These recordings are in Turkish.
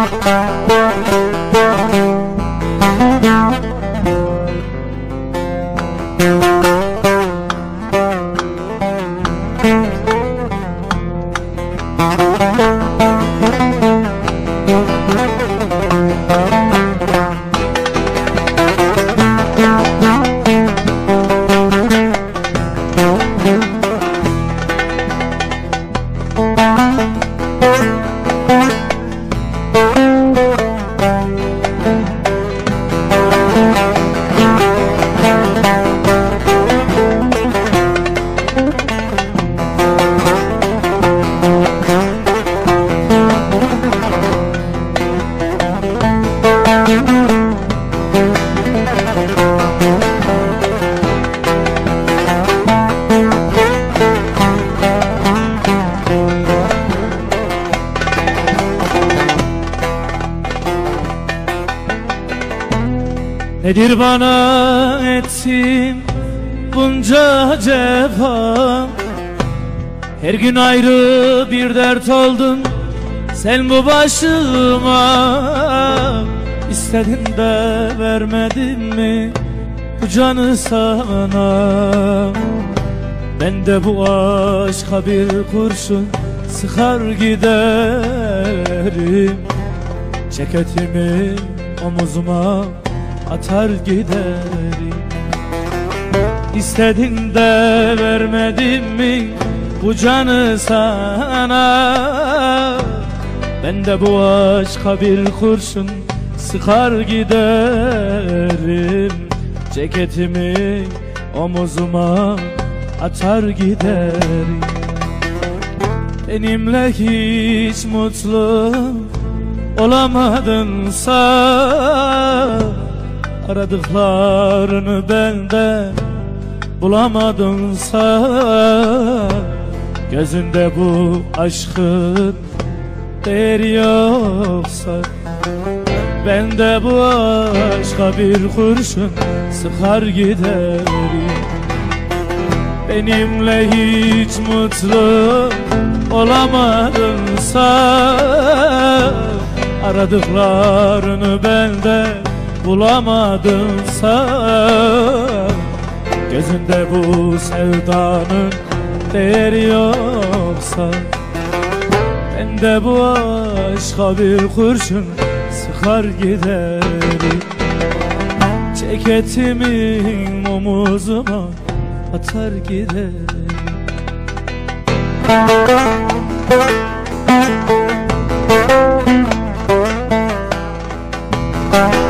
Thank you. Nedir bana etsin bunca cefa Her gün ayrı bir dert oldun sen bu başıma. İstedin de vermedin mi bu canı sana? Ben de bu aşka bir kurşun sıkar giderim. Ceketimi omuzuma atar giderim. İstedin de vermedim mi bu canı sana? Ben de bu aşka bir kurşun sıkar giderim. Ceketimi omuzuma atar giderim. Benimle hiç mutlu olamadınsa Aradıklarını benden bulamadınsa Gözünde bu aşkın değeri yoksa Ben de bu aşka bir kurşun sıkar giderim Benimle hiç mutlu olamadınsa Aradıklarını bende bulamadınsa Gözünde bu sevdanın değeri yoksa. Ben de bu aşka bir kurşun sıkar giderim. Ceketimin omuzuma atar giderim Thank.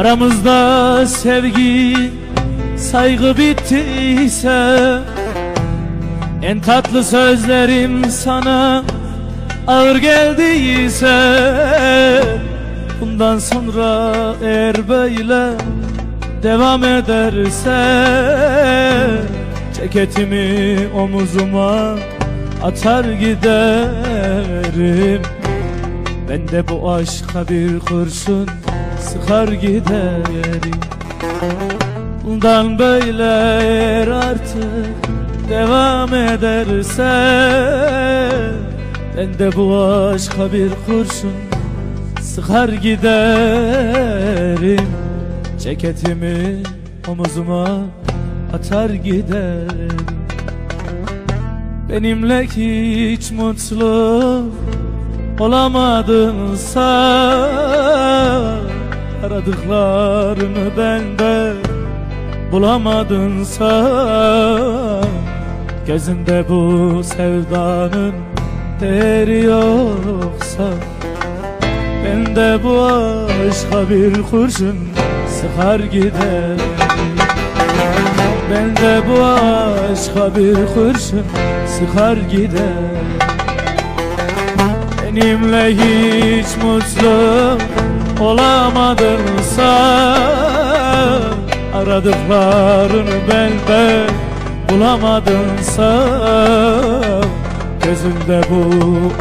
Aramızda sevgi, saygı bittiyse En tatlı sözlerim sana ağır geldiyse Bundan sonra eğer böyle devam ederse Ceketimi omuzuma atar giderim Ben de bu aşka bir kurşun sıkar giderim. Bundan böyle eğer artık devam ederse Ben de bu aşka bir kurşun sıkar giderim. Ceketimi omuzuma atar giderim. Benimle hiç mutlu olamadınsa Aradıklarını benden bulamadınsa Gözünde bu sevdanın değeri yoksa Ben bu aşka bir kurşun sıkar gider. Ben de bu aşka bir kurşun sıkar gider Benimle hiç mutlu olamadınsa Aradıklarını benden bulamadınsa Gözünde bu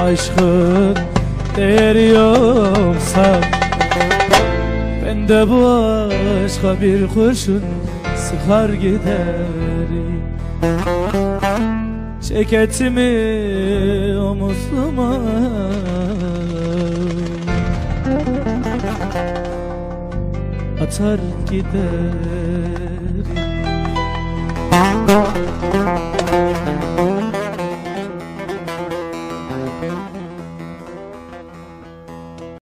aşkın değeri yoksa Ben de bu aşka bir kurşun sıkar giderim Ceketimi omuzuma Atar giderim